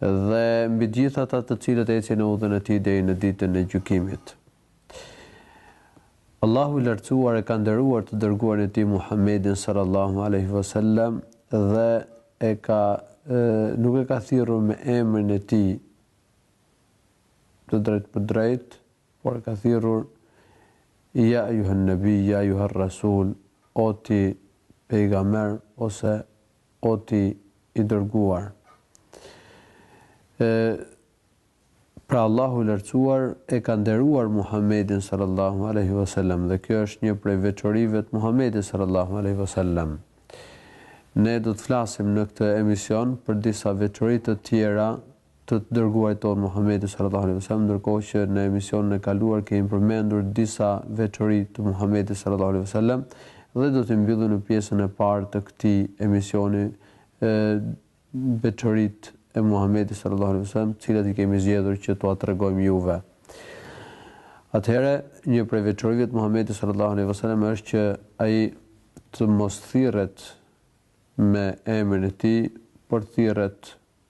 Dhe mbi të gjithë ata të cilët ecin në udhën e Tij deri në Ditën e Gjykimit. Allahu i Lartësuar e ka nderuar të Dërguarin e Tij Muhammedin sallallahu alejhi ve sellem dhe e ka nuk e ka thirrur me emrin e Tij të drejtpërdrejtë, por e ka thirrur Ja ejuhen nebi, ja ejuher rasul, o ti pejgamer, ose O ti i Dërguar! Pra Allahu i Lartësuar e ka nderuar Muhammedin sallallahu alejhi ve sellem dhe kjo është një prej veçorive të Muhammedit sallallahu alejhi ve sellem. Ne do të flasim në këtë emision për disa veçori të tjera të të dërguarit tonë Muhamedit sallallahu alejhi ve sellem, ndërkohë që në emisionin e kaluar kemi përmendur disa veçori të Muhamedit sallallahu alejhi ve sellem dhe do t'i mbyllim në pjesën e parë të këtij emisioni veçoritë e Muhamedit sallallahu alejhi ve sellem, të cilat i kemi zgjedhur që t'ua tregojmë juve. Atëherë, një prej veçorive të Muhamedit sallallahu alejhi ve sellem është që ai të mos thirret me emrin e tij, por thirret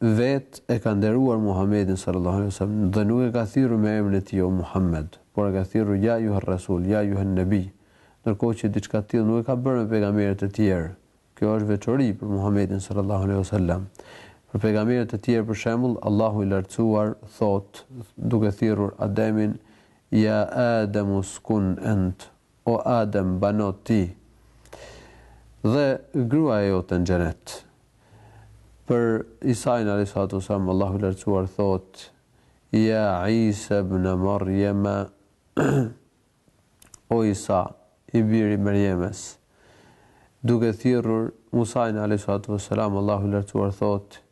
vetë e ka nderuar Muhammedin sal-lallahu alejhi ve sel-lem dhe nuk e ka thirrur me emrin e tij o Muhammed, por e ka thirrur ja ejuher resul, ja ejuhen nebi, ndërkohë që diçka të tillë nuk e ka bërë me pejgamberët e tjerë. Kjo është veçori për Muhammedin sal-lallahu alejhi ve sel-lem. Për pejgamberët e tjerë për shembull, Allahu i lartësuar thotë duke thirrur Ademin, ja Adem uskun ente, o Adem, bano ti dhe gruaja jote në Xhenet. Për Isain alejhi salatu vesselam Allahu i lartësuar thotë: Ja Isa bne Merjeme O Isa, i biri i Merjemes, duke thirrur Musain alejhi salatu vesselam Allahu i lartësuar thotë: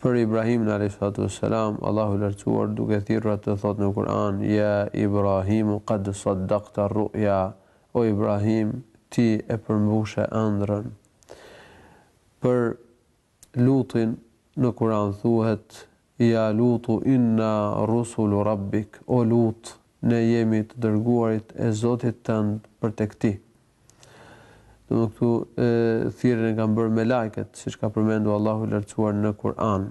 Për Ibrahimin alejhi salatu ves selam, Allahu i Lartësuar duke thirrur atë thotë në Kur'an, Ya Ibrahimu qad saddaqta ar-ru'ya, O Ibrahim, ti e përmbushe ëndrrën. Për Lutin në Kur'an thuhet, Ya Lutu inna rusulu Rabbik, O Lut, Ne jemi të dërguarit e Zotit tënd për te ti. Domethënë këtu thirrjen e kanë bërë melajket, siç ka përmendur Allahu i Lartësuar në Kur'an.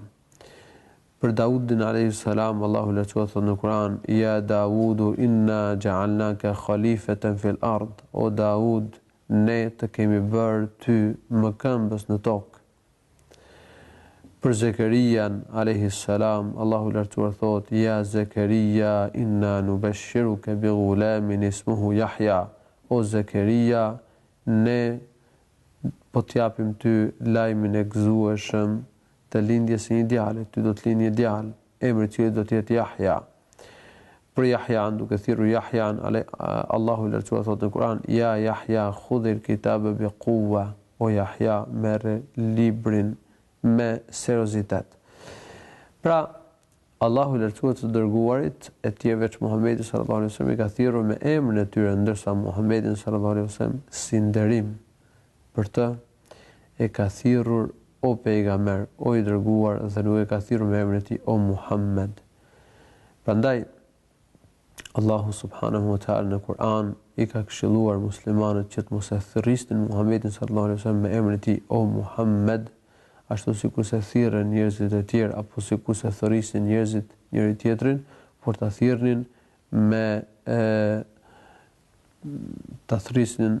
Për Daudin alayhi salam Allahu i Lartësuar thotë në Kur'an: "Ya Daudu inna ja'alnaka khalifatan fil ard." O Daud, ne të kemi bërë ty mëkëmbës në tokë. Për Zekerijan, alejhi selam, Allahu i Lartësuar thotë, Ja Zekerija, inna nubeshshiruke bi ghulamin ismuhu Jahja, O Zekerija, ne po të japim ty lajmin e gëzueshëm të lindjes së një djale, ty do të lindë një djalë, Emri i të cilit do të jetë Jahja. Për Jahjan, duke thirrur Jahjan, ale, Allahu i Lartësuar thotë në Kur'an, Ja Jahja, khudhil kitabe bi kuwwa, o Jahja, merre librin me seriozitet. Pra, Allahu i Lartësuar të dërguarit e tjerë veç Muhamedit sallallahu alaihi wasallam i ka thirrur me emrin e tyre, ndërsa Muhamedin sallallahu alaihi wasallam si nderim për të e ka thirrur o Pejgamber, o i Dërguar dhe nuk e ka thirrur me emrin e tij o Muhammed. Prandaj Allahu subhanahu wa taala në Kur'an i ka këshilluar muslimanët që të mos e thërrisnin Muhammedin sallallahu alaihi wasallam me emrin e tij o Muhammed, ashtu sikurse thirrën njerëzit e tjerë apo sikurse thërrisnin njerëzit njëri tjetrin, por ta thirrnin me e, ta thërrisnin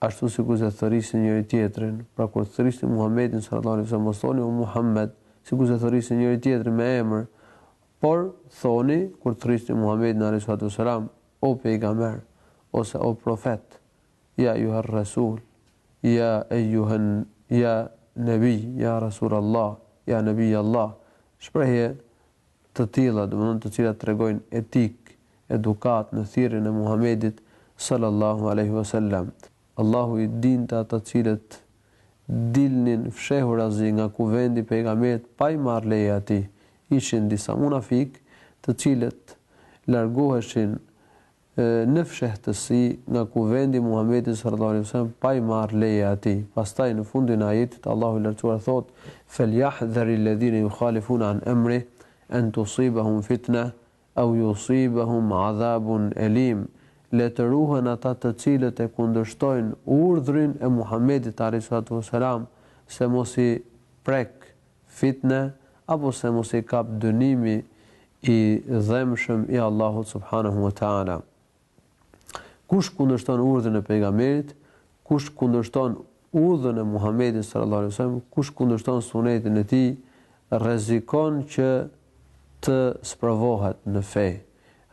ashtu sikurse thërrisnin njëri-tjetrin, pra kur thërrisni Muhammedin sallallahu alejhi ve sellem mos thoni o Muhammed, sikurse thërrisni njëri-tjetrin me emër, por thoni kur thërrisni Muhammedin alejhi salatu ve selam, O Pejgamber, ose O Profet, Ya Eyyuhar Rasul, Ya Eyyuhan, Ya Nabiy, Ya Rasul Allah, Ya Nabiy Allah, shprehje të tilla, domethënë të cilat tregojnë etikë, edukatë në thirrjen e Muhamedit, sallallahu alejhi ve selam. Allahu i di ata të cilët dilnin fshehurazi nga kuvendi i Pejgamberit pa i marrë leje atij. Ishin disa munafikë, të cilët largoheshin Në fshehtësi, nga Kuvendi i Muhamedit sallallahu alejhi ve sellem pa i marrë leje atij. Pastaj në fundin e ajetit Allahu i Lartësuar thotë, Felyahdharilladhina yukhalifuna an amrih an tusibahum fitneh au yusibahum adhabun elim, Le të ruhen ata të cilët e kundërshtojnë urdhrin e Muhamedit alejhi salatu vesselam se mos i prek fitne apo se mos i kap dënimi i dhembshëm i Allahut subhanehu ve teala. Kush kundërshton udhën e Pejgamberit, kush kundërshton udhën e Muhamedit sallallahu alaihi wasallam, kush kundërshton sunetin e tij, rrezikon që të sprovohet në fe.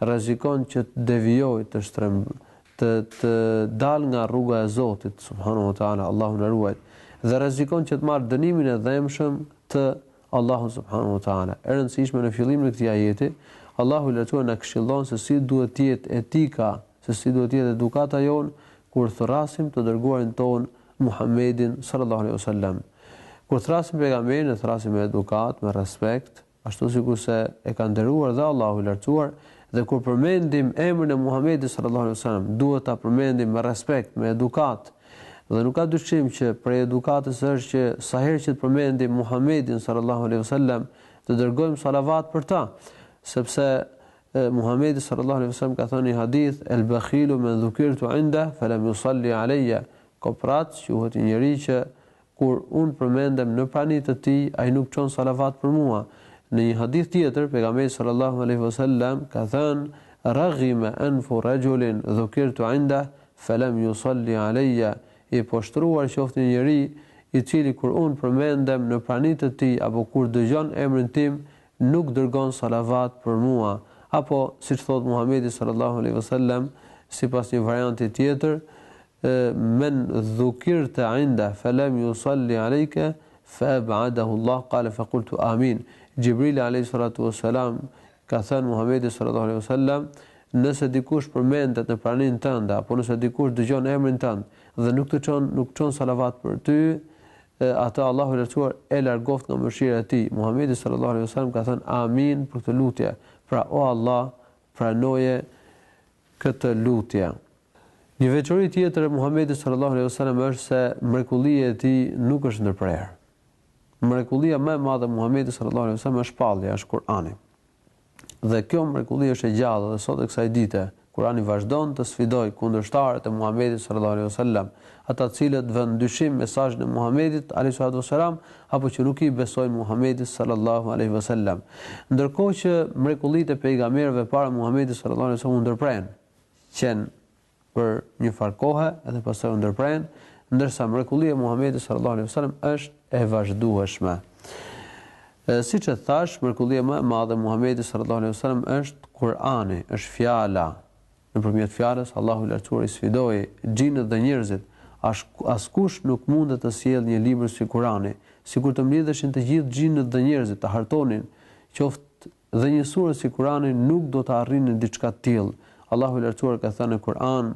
rrezikon që të devijojë, të shtremb, të dalë nga rruga e Zotit, subhanahu wa ta'ala, Allahu na ruajt, dhe rrezikon që të marrë dënimin e dhembshëm të Allahut subhanahu wa ta'ala. E rëndësishme në fillimin e këtij ajeti, Allahu i Lartësuar na këshillon se si duhet të jetë etika, se si duhet të jetë edukata jonë kur thërrasim të dërguarin ton Muhammedin sallallahu alaihi wasallam. Kur thrasim pejgamberin, e thrasim me edukat, me respekt, ashtu sikurse e ka nderuar dhe Allahu i Lartësuar, dhe kur përmendim emrin e Muhamedit sallallahu alejhi ve sellem duhet ta përmendim me respekt, me edukatë, dhe nuk ka dyshim që prej edukatës është që sa herë që të përmendim Muhamedin sallallahu alejhi ve sellem të dërgojmë salavat për të, sepse Muhamedi sallallahu alejhi ve sellem ka thënë në hadith el bakhilu men dhukirtu inda falam yusalli aleyya, koprac quhet një njeri që Kur unë përmendem në prani të tij, ai nuk çon salavat për mua. Në një hadith tjetër, Pejgamberi sallallahu alejhi ve sellem ka thënë, Raghima anfu rajulin dhukirtu indeh, felem yusalli alejja, I poshtëruar qoftë një njeri, i cili kur unë përmendem në prani të tij apo kur dëgjon emrin tim, nuk dërgon salavat për mua. Apo, siç thotë Muhamedi sallallahu alejhi ve sellem, sipas një varianti tjetër, Men dhukirte indeh felem yusalli alejke feeb'adehu Allah kale fekultu amin Xhibrili alejhi salatu ue selam i ka thënë Muhammedit sallallahu alejhi ue selam nëse dikush përmendet në praninë tënde apo nëse dikush dëgjon emrin tënd dhe nuk të çon nuk çon salavat për ty atë Allahu i lartësuar e largoft nga mëshira e tij Muhammedi sallallahu alejhi ue selam ka thënë amin për këtë lutje pra o Allah pranoje këtë lutje. Një veçori tjetër e Muhamedit sallallahu alejhi ve sellem është se mrekullia e tij nuk është ndërprerë. Mrekullia më e madhe e Muhamedit sallallahu alejhi ve sellem është shpallja, është Kur'ani. Dhe kjo mrekulli është e gjallë dhe sot e kësaj dite. Kur'ani vazhdon të sfidojë kundërshtarët e Muhamedit sallallahu alejhi ve sellem, Ata të cilët vënë në dyshim mesazhin e Muhamedit, alejhi salatu ue selam, apo që nuk i besojnë Muhamedit, sallallahu alejhi ue selam. Ndërkohë që mrekullitë e pejgamberëve para Muhamedit, sallallahu alejhi ue selam, u ndërprenë, qenë për një farë kohe dhe pastaj u ndërprenë, ndërsa mrekullia e Muhamedit, sallallahu alejhi ue selam, është e vazhdueshme. Siç e thashë, mrekullia më e madhe e Muhamedit, sallallahu alejhi ue selam, është Kur'ani, është fjala Nëpërmjet fjalës, Allahu i Lartësuar i sfidoi xhinët dhe njerëzit, Askush nuk mundet të sjellë një libër si Kurani. Sikur të mblidheshin të gjithë xhinët dhe njerëzit të hartonin qoftë dhe një sure si Kurani nuk do të arrinin diçka të tillë. Allahu i Lartësuar ka thënë në Kuran,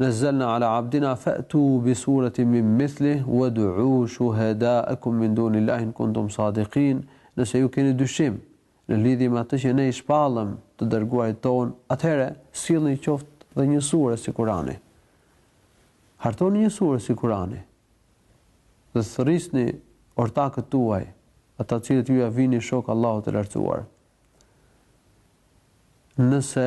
Nazzalna ala abdina fa'tu bi suratin min mithlih wad'u shuhada'akum min dunillahi in kuntum sadiqin, Nëse ju keni dyshim në lidhje me atë që Ne i shpallëm të Dërguarit tonë, atëherë sillni qoftë dhe një sure si Kurani. Hartoni një sure si Kurani dhe thërrisni ortakët tuaj, ata të cilët ju ia vini shokë Allahut të Lartësuar. Nëse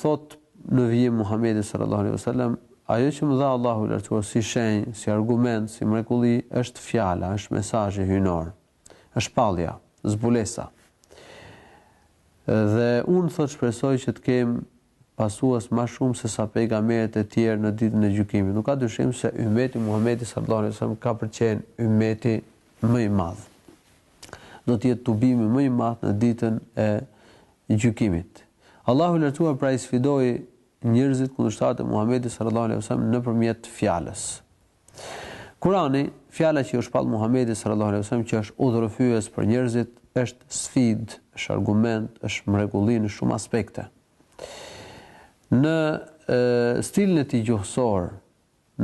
Thotë në vijim Muhamedi sallallahu alaihi wasallam, ajo që më dha Allahu i lartësuar si shenjë, si argument, si mrekulli, është fjala, është mesazhi hyjnor, është shpallja, zbulesa. Dhe unë thotë shpresoj që të kem pasues më shumë se sa pejgamberët e tjerë në ditën e gjykimit. Nuk ka dyshim se ymeti i Muhamedit sallallahu alaihi wasallam ka për të qenë ymeti më i madh. do të jetë tubimi më i madh në ditën e Gjykimit. Allahu i Lartësuar pra i sfidoi njerëzit kundërshtarët e Muhamedit sallallahu alaihi wasallam nëpërmjet fjalës. Kurani, fjala që iu shpall Muhamedit sallallahu alaihi wasallam që është udhërrëfyes për njerëzit, është sfidë, është argument, është mrekulli në shumë aspekte. Në e, stilin e tij gjuhësor,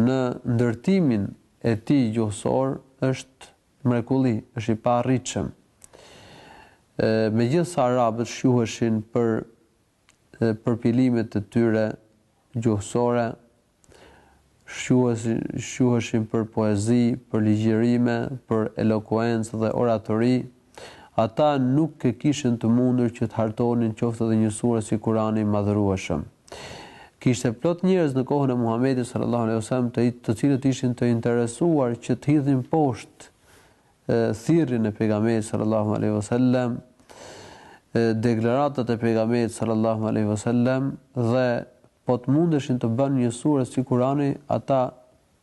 në ndërtimin e tij gjuhësor është Mrekulli, është i paarritshëm. E, megjithëse arabët shquheshin për përpilimet e tyre gjuhësore, shquheshin për poezi, për ligjërime, për elokuencë dhe oratori, ata nuk e kishin të mundur që të hartonin qoftë edhe një sure si Kurani i Madhërueshëm. Kishte plot njerëz në kohën e Muhamedit sallallahu alaihi wasallam të të cilët ishin të interesuar që të hidhnin poshtë thirrjen e pejgamberit sallallahu alaihi wasallam deklaratat e pejgamberit sallallahu alaihi wasallam dhe po të mundeshin të bënë një sure si Kurani, ata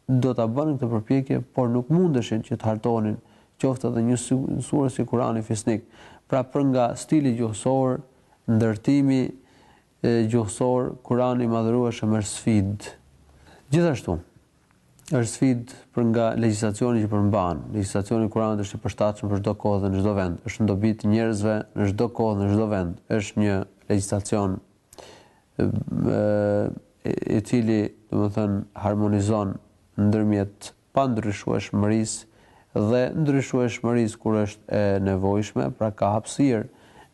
do ta bënin këtë përpjekje, por nuk mundeshin që të hartonin qoftë edhe një sure si Kurani fisnik. Pra për nga stili gjuhësor, ndërtimi gjuhësor, Kurani i Madhërueshëm është sfidë. Gjithashtu, është sfidë për nga legjislacioni që përmban. Legjislacioni i Kuranit është i përshtatshëm për çdo kohë dhe në çdo vend. Është në dobi të njerëzve në çdo kohë dhe në çdo vend. Është një legjislacion i cili, domethënë, harmonizon ndërmjet pandryshueshmërisë dhe ndryshueshmërisë kur është e nevojshme, pra ka hapësirë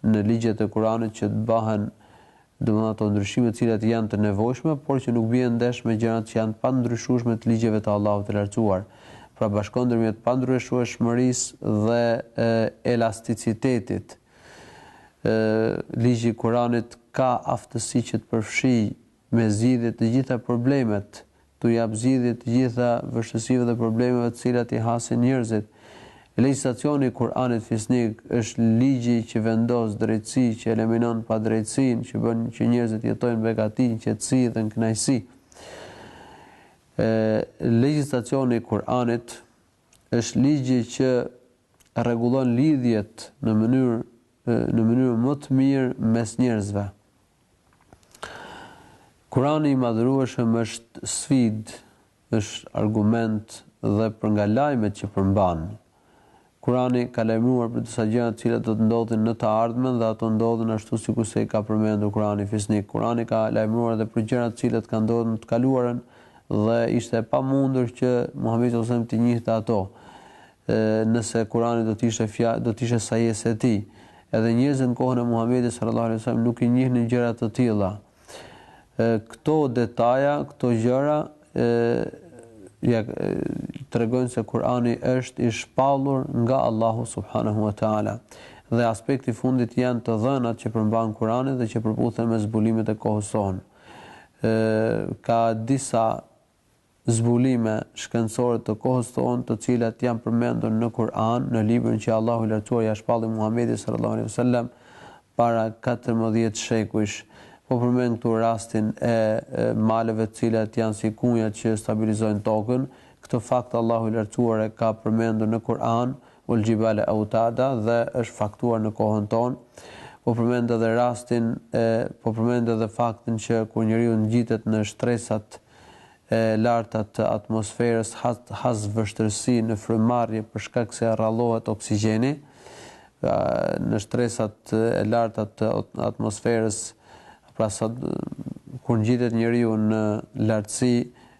në ligjet e Kuranit që të bëhen, domethënë ato ndryshime të cilat janë të nevojshme, por që nuk bien ndesh me gjërat që janë të pandryshueshme të ligjeve të Allahut të Lartësuar. Pra bashkon ndërmjet pandryshueshmërisë dhe elasticitetit. Ë, ligji i Kuranit ka aftësi që të përfshijë me zgjidhë të gjitha problemet, t'u japë zgjidhje të gjitha vështirësive dhe problemeve të cilat i hasin njerëzit. Legjislacioni i Kur'anit fisnik është ligji që vendos drejtësi, që eliminon padrejtësinë, që bën që njerëzit të jetojnë në begati, në qetësi dhe në kënaqësi. Legjislacioni i Kur'anit është ligji që rregullon lidhjet në mënyrë në mënyrë më të mirë mes njerëzve. Kurani i Madhërueshëm është sfidë, është argument dhe për nga lajmet që përmban. Kurani ka lajmëruar për disa gjëra të cilat do të ndodhin në të ardhmen dhe ato ndodhën ashtu sikurse i ka përmendur Kurani fisnik. Kurani ka lajmëruar edhe për gjëra të cilat kanë ndodhur në të kaluarën dhe ishte e pamundur që Muhamedi sallallahu alejhi wasallam t'i njihte ato. nëse Kurani do të ishte fjalë, do të ishte sajesë e tij. Edhe njerëzit në kohën e Muhamedit sallallahu alaihi wasallam nuk i njihnin gjëra të tilla. Këto detaja, këto gjëra ja tregojnë se Kurani është i shpallur nga Allahu subhanahu wa taala. Dhe aspekti i fundit janë të dhënat që përmban Kurani dhe që përputhen me zbulimet e kohës sonë. Ë ka disa zbulime shkencore të kohës tonë të cilat janë përmendur në Kur'an, në librin që Allahu i Lartësuar ia shpalli Muhamedit sallallahu alejhi ve sellem para katërmbëdhjetë shekujsh. Po përmend këtu rastin e maleve të cilat janë si kunjat që stabilizojnë tokën. Këtë fakt Allahu i Lartësuar e ka përmendur në Kur'an, Wal Jibale Autada dhe është faktuar në kohën tonë. Po përmend edhe rastin e po përmend edhe faktin që kur njeriu ngjitet në shtresat e larta të atmosferës ha has vështirësi në frymëmarrje për shkak se rrallohet oksigjeni në shtresat e larta të atmosferës pra sa kur ngjitet njeriu në lartësi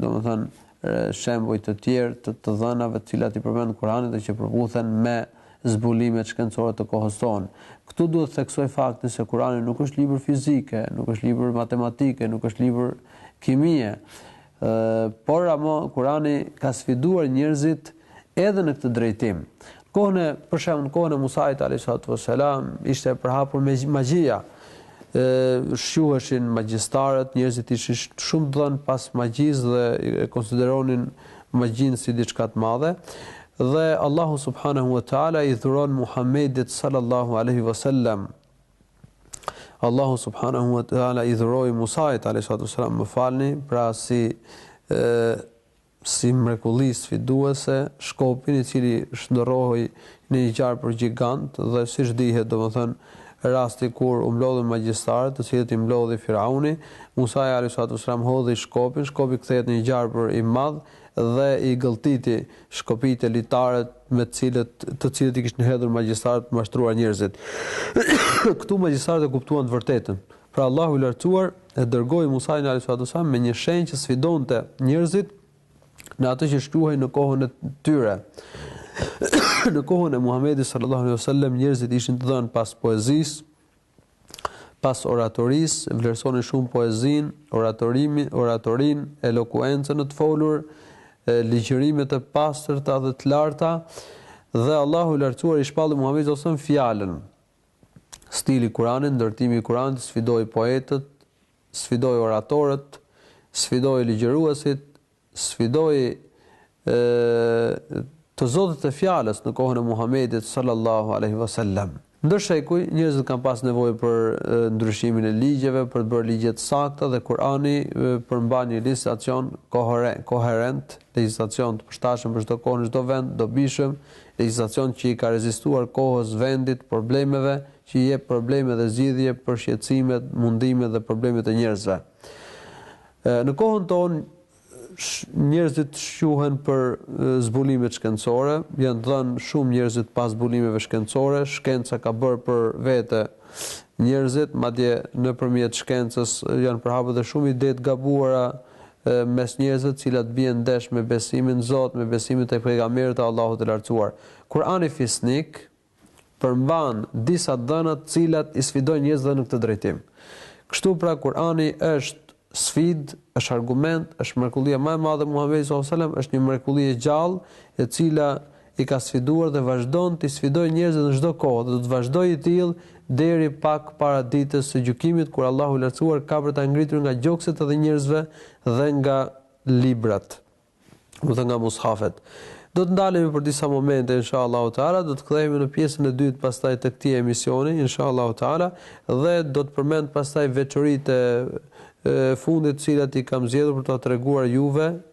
domethënë shembuj të tjerë të të dhënave të cilat i përmend Kurani dhe që përputhen me zbulimet shkencore të kohës tonë. Këtu duhet të theksoj faktin se Kurani nuk është libër fizike, nuk është libër matematike, nuk është libër kimie. Ë, por ama Kurani ka sfiduar njerëzit edhe në këtë drejtim. Kohën e, për shembull, në kohën e Musait alayhi salatu wasalam ishte e përhapur magjia. ë shquheshin magjistarët, njerëzit ishin shumë të dhënë pas magjisë dhe e konsideronin magjinë si diçka të madhe. Dhe Allahu subhanahu wa taala i dhuron Muhamedit sallallahu alaihi wasallam Allahu subhanahu wa taala i dhuroi Musait alayhi salatu wasalam më falni, pra si ë si mrekulli sfiduese, shkopin, i cili shndërrohej në një gjarpër gjigant dhe siç dihet, domethënë, rasti kur u mblodhën magjistarët, të cilët i mblodhi Firauni, Musaja alejhi salatu ves selam hodhi shkopin, shkopi kthehet në një gjarpër i madh dhe i gëlltiti shkopinjtë e litarët me të cilët, të cilët i kishin hedhur magjistarët për të mashtruar njerëzit. Këtu magjistarët e kuptuan të vërtetën, Pra Allahu i Lartësuar e dërgoi Musain alejhi salatu ves selam me një shenjë që sfidonte njerëzit në atë që shquhej në kohën e tyre. në kohën e Muhamedit sallallahu alejhi wasallam njerëzit ishin të dhënë pas poezisë, pas oratorisë, vlerësonin shumë poezinë, oratorimin, oratorin, elokuencën në të folur, ligjërimet e pastërta dhe të larta, dhe Allahu i lartësuar i shpalli Muhamedit sallallahu alejhi wasallam fjalën. Stili i Kuranit, ndërtimi i Kuranit sfidoi poetët, sfidoi oratorët, sfidoi ligjëruesit, sfidoi të zotët e fjalës në kohën e Muhamedit sallallahu alejhi ve sellem. Ndër shekuj, njerëzit kanë pasë nevojë për ndryshimin e ligjeve, për të bërë ligje të sakta dhe Kurani përmban një legjislacion koherent, legjislacion të përshtatshëm për çdo kohë në çdo vend, dobishëm, Legjislacion që i ka rezistuar kohës, vendit, problemeve, që i jep probleme dhe zgjidhje për shqetësimet, mundimet dhe problemet e njerëzve. Në kohën tonë, njerëzit shquhen për zbulimet shkencore, janë të dhënë shumë njerëzit pas zbulimeve shkencore, shkenca ka bërë për vete njerëzit, madje nëpërmjet shkencës janë përhapur dhe shumë ide të gabuara mes njerëzve të cilat bien ndesh me besimin në Zot, me besimin tek pejgamberët e Allahut të Lartësuar. Kur'ani fisnik përmban disa të dhëna të cilat i sfidojnë njerëzit dhe në këtë drejtim. Kështu pra Kur'ani është sfidë, është argument, është mrekullia më e madhe e Muhamedit sallallahu alajhi wasallam është një mrekulli e gjallë e cila i ka sfiduar dhe vazhdon t'i sfidojë njerëzit në çdo kohë dhe do të vazhdojë i tillë deri pak para Ditës së Gjykimit kur Allahu i Lartësuar ka për ta ngritur nga gjokset e njerëzve dhe nga librat, do të thotë nga mushafet. Do të ndalemi për disa momente insha Allahu Teala, do të kthehemi në pjesën e dytë pastaj të këtij emisioni insha Allahu Teala dhe do të përmend pastaj veçoritë e fundit të cilat i kam zgjedhur për t'ua treguar juve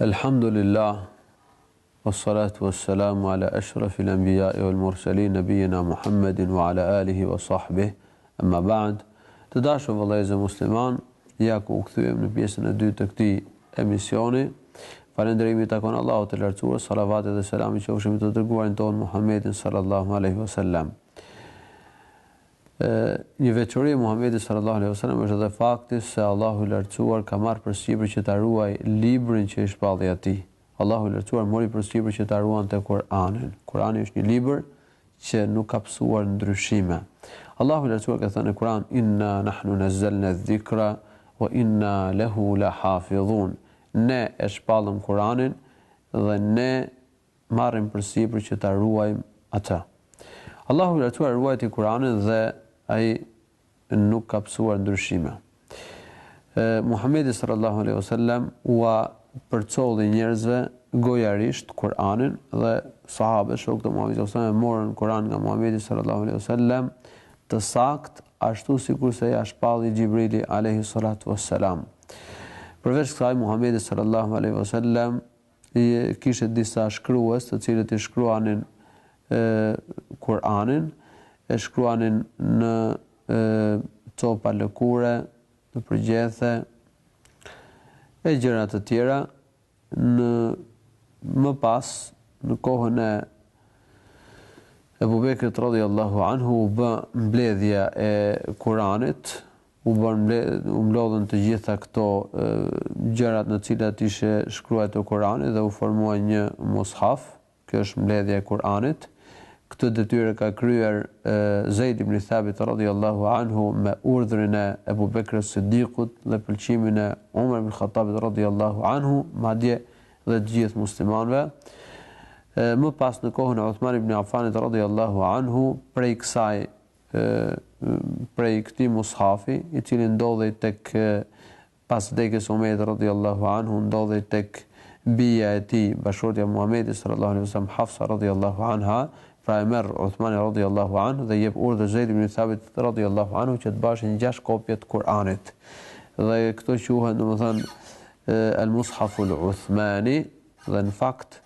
Elhamdulilah Wa salatu wa salamu ala eshrafil enbijai wal murselin Nebijina Muhammedin wa ala alihi wa sahbih Emma ba'd Të dashur vëllezër musliman Ja ku u kthyem në pjesën e dytë të këtij emisioni Falënderimi i takon Allahut të Lartësuar, salavatet dhe selami qofshin mbi të dërguarin tonë Muhammedin sallallahu alaihi wasallam. Një veçori e Muhamedit sallallahu alejhi ve sellem është edhe fakti se Allahu i Lartësuar ka marrë përsipër që ta ruajë librin që i shpalli atij. Allahu i Lartësuar mori përsipër që ta ruante Kur'anin. Kur'ani është një libër që nuk ka pësuar ndryshime. Allahu i Lartësuar ka thënë në Kur'an: "Inna nahnu nazzalna adh-dhikra wa inna lahu lahafidhun." Ne e shpallëm Kur'anin dhe ne marrim përsipër që ta ruajmë atë. Allahu i Lartësuar e ruajti Kur'anin dhe ai nuk ka pësuar ndryshime. Muhamedi sallallahu alaihi wasallam ua përcolli njerëzve gojarisht Kur'anin dhe sahabët shokët e Muhamedit sallallahu alaihi wasallam e morën Kur'anin nga Muhamedi sallallahu alaihi wasallam të saktë ashtu sikurse ia shpalli Xhibrili alaihi salatu wassalam. Përveç kësaj Muhamedi sallallahu alaihi wasallam kishte disa shkrues të cilët e shkruanin Kur'anin, e shkruanin në copa lëkure, në gjethe, e gjëra të tjera, në më pas, në kohën e Ebu Bekrit radhiyallahu anhu u bë mbledhja e Kur'anit, u bë mble, u mblodhën të gjitha këto e, gjërat në të cilat ishte shkruajtur Kurani dhe u formua një mushaf. Kjo është mbledhja e Kuranit. Këtë detyrë e ka kryer e, Zeid ibn Thabit radhiyallahu anhu me urdhrin e Ebu Bekr as-Siddiqut dhe pëlqimin e Umar ibn Khattabit radhiyallahu anhu, madje dhe të gjithë muslimanëve. E, më pas në kohën e Uthman ibn Affanit radhiyallahu anhu, prej kësaj prej këtij mushafi, i cili ndodhej tek pas vdekjes së Umerit radhiyallahu anhu ndodhej tek bija e tij, bashkëshortja e Muhamedit sallallahu alejhi ve sellem Hafsa radhiyallahu anha, pra e merr Uthmani radhiyallahu anhu dhe i jep urdhër Zeid ibn Thabit radhiyallahu anhu që të bënin gjashtë kopje të Kur'anit. Dhe këto quhen, domethënë, Al-Mushaf al-Uthmani, Dhe në fakt,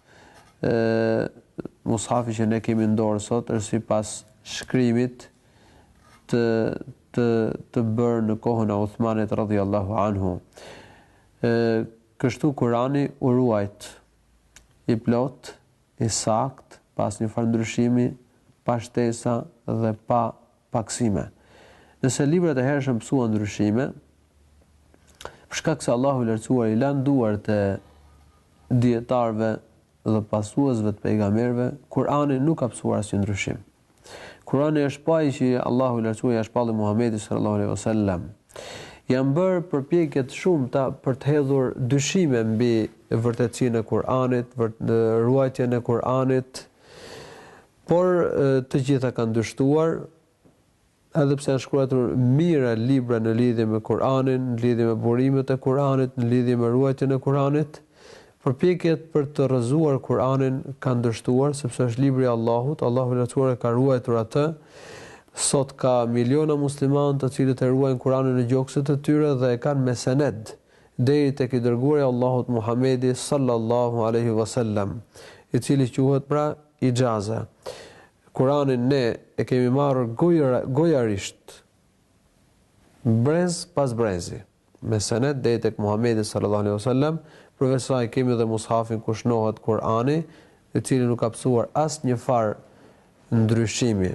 mushafi që ne kemi në dorë sot është sipas shkrimit të të të bërë në kohën e Uthmanit radhiyallahu anhu. Ë kështu Kurani u ruajt i plot, i sakt, pa asnjë farë ndryshimi, pa shtesa dhe pa Pakësime. Nëse librat e hershëm pësuan ndryshime, për shkak se Allahu i Lartësuar i la në duar të dijetarëve dhe pasuesve të pejgamberëve, Kurani nuk ka pësuar asnjë ndryshim. Kurani është po ai që Allahu i Lartësuar ia shpalli Muhamedit sallallahu alaihi wasallam. Janë bërë përpjekje të shumta për të hedhur dyshime mbi vërtetësinë e Kuranit, vërt, ruajtjen e Kuranit, Por të gjitha kanë dështuar, edhe pse janë shkruatur mijëra libra në lidhje me Kur'anin, në lidhje me burimet e Kur'anit, në lidhje me ruajtjen e Kur'anit, përpjekjet për të rrëzuar Kur'anin kanë dështuar, sepse është libri i Allahut, Allahu i Lartësuar e ka ruajtur atë. Sot ka miliona muslimanë të cilët e ruajnë Kur'anin në gjokset e tyre dhe e kanë me sened deri tek i dërguari i Allahut Muhamedi sallallahu alaihi wasallam, i cili quhet pra Ixhaze. Kuranin ne e kemi marrë gojarisht, brez pas brezi, me sened deri tek Muhamedi sallallahu alejhi ve sellem, përveç saj kemi dhe Mushafin ku shënohet Kurani, i cili nuk ka pësuar asnjëfarë ndryshimi.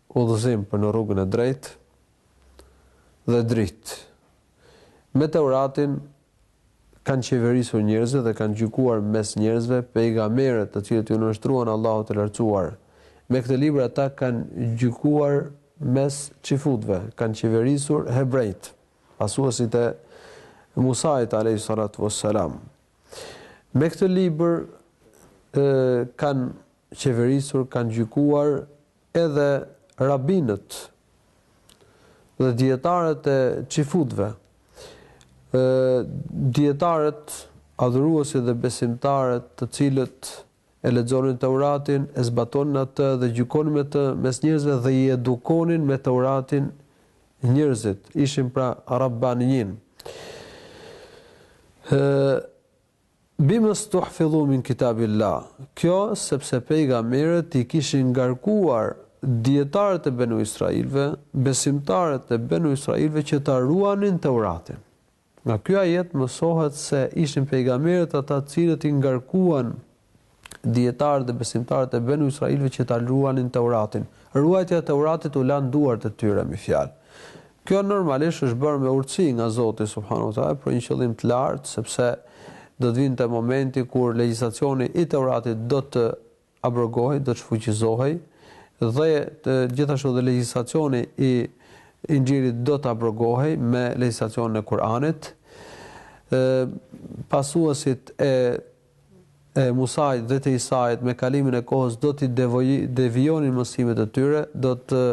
Udhëzim për në rrugën e drejtë dhe dritë. Me Teuratin kanë qeverisur njerëzit dhe kanë gjykuar mes njerëzve pejgamberët të cilët iu nënshtruan Allahut të Lartësuar. Me këtë libër ata kanë gjykuar mes çifutëve, kanë qeverisur hebrejtë, pasuesit e Musait alejhi salatu ves selam. Me këtë libër kanë qeverisur, kanë gjykuar Edhe rabinët dhe dijetarët e çifutëve, dijetarët, adhuruesit dhe besimtarët të cilët e lexonin Teuratin, e zbatonin atë dhe gjykonin me të mes njerëzve dhe i edukonin me Teuratin njerëzit, ishin pra Rabbanijin. Bima stuhfidhu min kitabillah, kjo sepse pejgamberët i kishin ngarkuar dijetarët e Benu Israilëve, besimtarët e Benu Israilëve që ta ruanin Teuratin. Nga ky ajet mësohet se ishin pejgamberët ata të cilët i ngarkuan dijetarët dhe besimtarët e Benu Israilëve që ta ruanin Teuratin. Ruajtja e Teuratit u la në duart e tyre, me fjalë. Kjo normalisht është bërë me urtësi nga Zoti subhanahu wa taala për një qëllim të lartë, sepse do të vinte momenti kur legjislacioni i Teuratit do të abrogohej, do të shfuqizohej dhe të, gjithashtu dhe legjislacioni i Inxhilit do të abrogohej me legjislacionin e Kur'anit. Ë pasuesit e e Musait dhe të Isait me kalimin e kohës do t'i devijonin mësimet e tyre, do të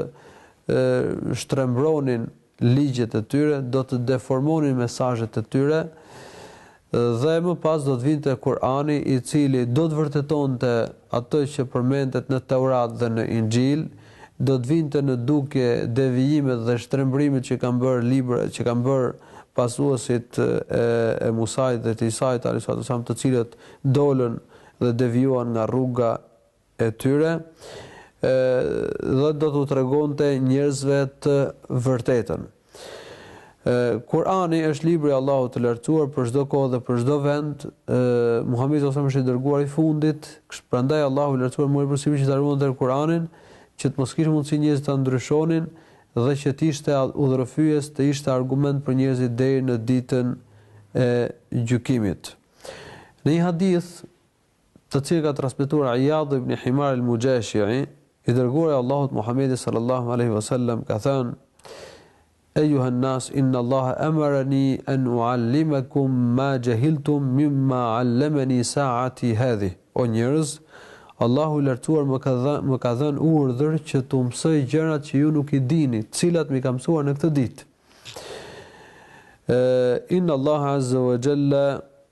shtrembronin ligjet e tyre, do të deformonin mesazhet e tyre dhe më pas do të vinte Kur'ani i cili do të vërtetonte atë që përmendet në Teurat dhe në Inxhil, do të vinte në dukje devijimet dhe shtrembërimet që kanë bërë librat, që kanë bërë pasuesit e Musait dhe të Isait alejhi salatu vesselam të cilët dolën dhe devijuan nga rruga e tyre, ë dhe do t'u tregonte njerëzve të vërtetën. Kur'ani është libri i Allahut të Lartësuar për çdo kohë dhe për çdo vend. Muhamedi sallallahu alajhi wasallam është i dërguari i fundit, prandaj Allahu i Lartësuar mori përsipër që ta ruante Kur'anin, që të mos kishte mundësi njerëzit ta ndryshonin dhe që të ishte udhërrëfyes, të ishte argument për njerëzit deri në ditën e gjykimit. Në një hadith të cilin e ka transmetuar Iyad ibn Himar al-Mujashi'i, I dërguari i Allahut Muhammedi sallallahu alejhi ve sellem ka thënë: Eyyuha an-nas inna Allaha amarani an u'allimakum ma jahiltum mimma 'allamani sa'ati hadhihi. O njerëz, Allahu i Lartësuar më ka dhënë më ka dhënë urdhër që t'u mësoj gjërat që ju nuk i dini, të cilat m'i ka mësuar në këtë ditë. Inna Allaha azza wa jalla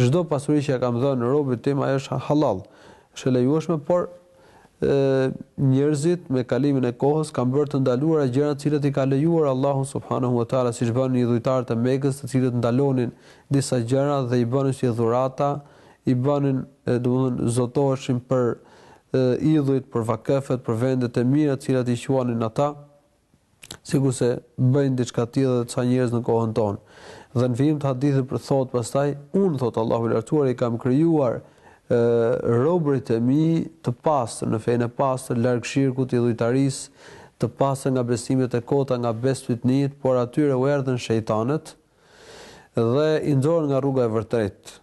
Çdo pasuri që ia kam dhënë robit tim ajo është hallall, është e lejueshme, por njerëzit me kalimin e kohës kanë bërë të ndaluara gjëra të cilat i ka lejuar Allahu subhanehu ve teala siç bënin idhujtarët e Mekës të cilët ndalonin disa gjëra dhe i bënin si dhurata, i bënin domethënë zotoheshin për idhujt, për vakefet, për vendet e mira të cilat i quanin ata. Sikurse bëjnë diçka të tillë edhe disa njerëz në kohën tonë. Dhe në vijim të hadithit thotë pastaj, Unë, thotë Allahu i Lartësuar, i kam krijuar robërit e mi të pastër, në fenë e pastër, larg shirkut, idhujtarisë, të pastër nga besimet e kota, nga besëfytnitë, por atyre u erdhën shejtanët dhe i nxorën nga rruga e vërtetë.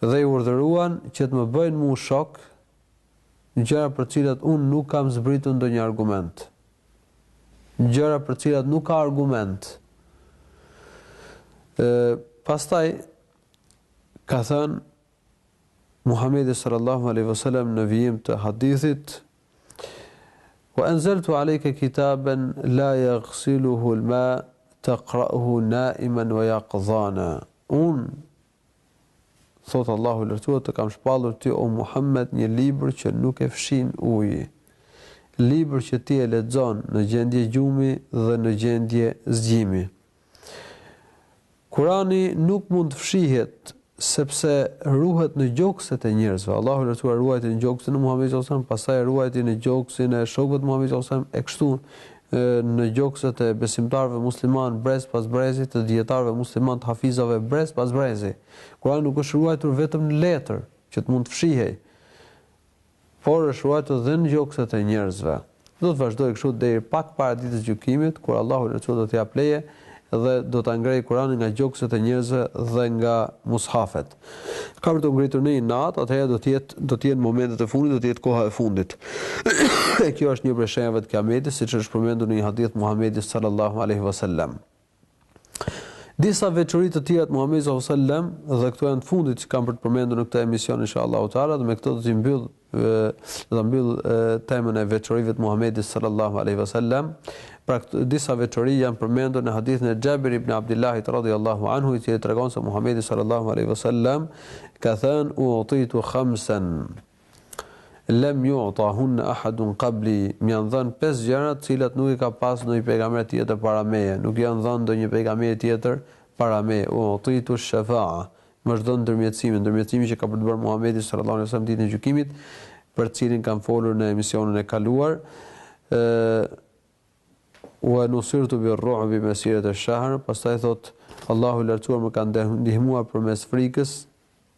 dhe i urdhëruan që të më bëjnë mua shok, gjëra për të cilat unë nuk kam zbritur ndonjë argument. Gjëra për të cilat nuk ka argument. Ë pastaj ka thënë Muhamedi sallallahu alaihi wasallam në vijim të hadithit Wa anzaltu alejke kitaben la yaghsiluhu al-ma taqra'uhu na'iman wa yaqzana. Unë, thotë Allahu i Lartësuar, të kam shpallur ty o Muhammed një libër që nuk e fshin uji, libër që ti e lexon në gjendje gjumi dhe në gjendje zgjimi. Kurani nuk mund të fshihet sepse ruhet në gjokset e njerëzve. Allahu i Lartësuar e ruajti në gjoksin e Muhamedit sallallahu alajhi wasallam, pastaj e ruajti në gjoksin e shokëve të Muhamedit sallallahu alajhi wasallam e kështu në gjokset e besimtarëve muslimanë brez pas brezi, të dijetarëve muslimanë, të hafizave brez pas brezi. Kurani nuk është ruajtur vetëm në letër, që të mund të fshihej. Por është ruajtur dhe në gjokset e njerëzve. Do të vazhdojë kështu deri pak para Ditës së Gjykimit, kur Allahu i Lartësuar do të japë leje dhe do ta ngrejë Kur'anin nga gjokset e njerëzve dhe nga mushafet. Ka për t'u ngritur në një natë, atëherë do të jetë, do të jenë momentet e fundit, do të jetë koha e fundit. e kjo është një prej shenjave të Kiametit, siç është përmendur në një hadith të Muhamedit, sallallahu alejhi wasallam. Disa veçori të tjera të Muhamedit sallallahu alaihi wasallam dhe këto janë të fundit që kam për të përmendur në këtë emision inshallah taala dhe me këto do të mbyll do të mbyll temën e veçorive të Muhamedit sallallahu alaihi wasallam. Pra disa veçori janë përmendur në hadithin e Xhabir ibn Abdullahit radhiyallahu anhu i cili tregon se Muhamedi sallallahu alaihi wasallam ka thënë u utitu khamsan Lem yu'ta hunne ahadun qabli, më janë dhënë pesë gjëra të cilat nuk i ka pasur ndonjë pejgamber tjetër para meje, nuk i janë dhënë ndonjë pejgamberi tjetër para meje, u'titu shefa'e, më është dhënë ndërmjetësimi, ndërmjetësimi që ka për të bërë Muhamedi sallallahu alejhi ve sellem ditën e gjykimit, për të cilin kam folur në emisionin e kaluar, e, Wa nusirtu bir ru'bi mesirete shahr, pastaj thotë Allahu i lartësuar më ka ndihmuar përmes frikës,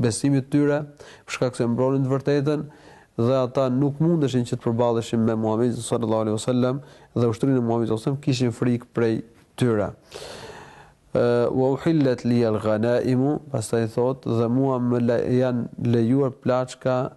besimit të tyre, për shkak se e mbronin të vërtetën, dhe ata nuk mundeshin që të përballeshin me Muhamedin sallallahu alejhi ve sellem dhe ushtrinë e Muhamedit sallallahu alejhi ve sellem, kishin frikë prej tyre. Wa uhillat liya al-ghanaimu, pastaj thotë, dhe mua më janë lejuar plaçkat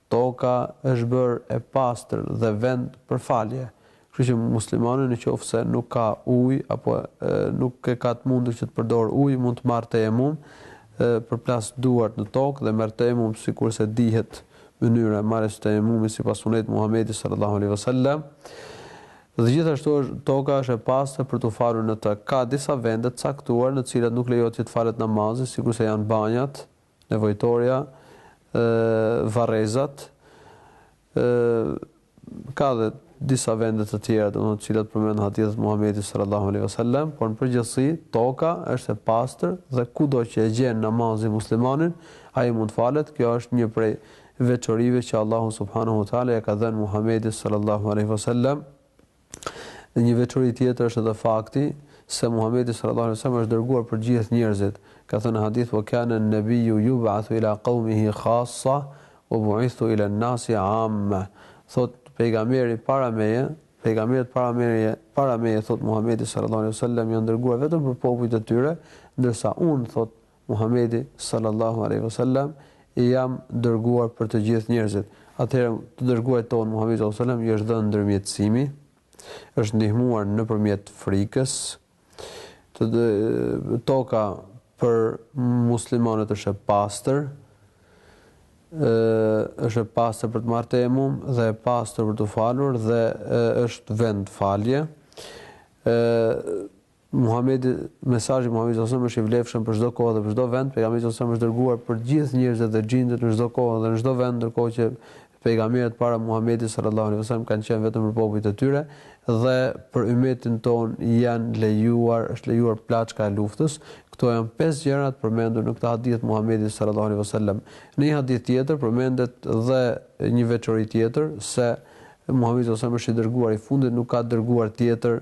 Toka është bërë e pastër dhe vend për falje. Kështu që muslimani në qoftë se nuk ka ujë apo nuk e ka të mundur që të përdorë ujë, mund të marrë tejemum, përplas duart në tokë dhe merr tejemum sikurse dihet mënyra e marrjes së tejemumit sipas Sunetit të Muhamedit sallallahu alejhi ve sellem. Dhe gjithashtu toka është e pastër për t'u falur në të. Ka disa vende të caktuar në të cilat nuk lejohet që të falet namazi, sikurse janë banjat, Nevojtorja, Varrezat, ka dhe disa vende të tjera, domethënë të cilat përmendin hadithet e Muhamedit sallallahu alaihi wasallam, por në përgjithësi toka është e pastër dhe kudo që e gjen namazi muslimanin, ai mund të falet, kjo është një prej veçorive që Allahu subhanahu wa taala ia ka dhënë Muhamedit sallallahu alaihi wasallam Dhe një veçori tjetër është edhe fakti, se Muhamedi sallallâhu alejhi ve sellem është dërguar për të gjithë njerëzit, ka thënë në hadith, Wa kana an-nabiyyu yub'athu ila qawmihi khassah, wa bu'ithtu ila an-nasi 'ammah. Thotë, Pejgamberi para meje, pejgamberët para meje, para meje, thotë Muhamedi sallallâhu alejhi ve sellem, janë dërguar vetëm për popujt e tyre, ndërsa unë, thotë, Muhamedi, sallallahu alejhi ve sellem, jam dërguar për të gjithë njerëzit. Atëherë, të dërguarit tonë, Muhamedit, sallallahu alejhi ve sellem, i është dhënë ndërmjetësimi, është ndihmuar nëpërmjet frikës, të, toka për muslimanët është e pastër, ë është e pastër për të marrë tejemum dhe e pastër për t'u falur dhe e, është vend falje. ë Muhamedi, Mesazhi i Muhamedit sallallahu alajhi wasallam është i vlefshëm për çdo kohë dhe për çdo vend, Pejgamberi sallallahu alajhi wasallam është dërguar për të gjithë njerëzit dhe xhindet në çdo kohë dhe në çdo vend ndërkohë që Pejgamberët para Muhamedit sallallahu alajhi wasallam kanë qenë vetëm për popujt e tyre dhe për ymmetin tonë janë lejuar, është lejuar plaçka e luftës. Këto janë pesë gjëra të përmendur në këtë hadith Muhamedit sallallahu alajhi wasallam. Në një hadith tjetër përmendet dhe një veçori tjetër se Muhamedi sallallahu alajhi wasallam është i dërguar i fundit, nuk ka dërguar tjetër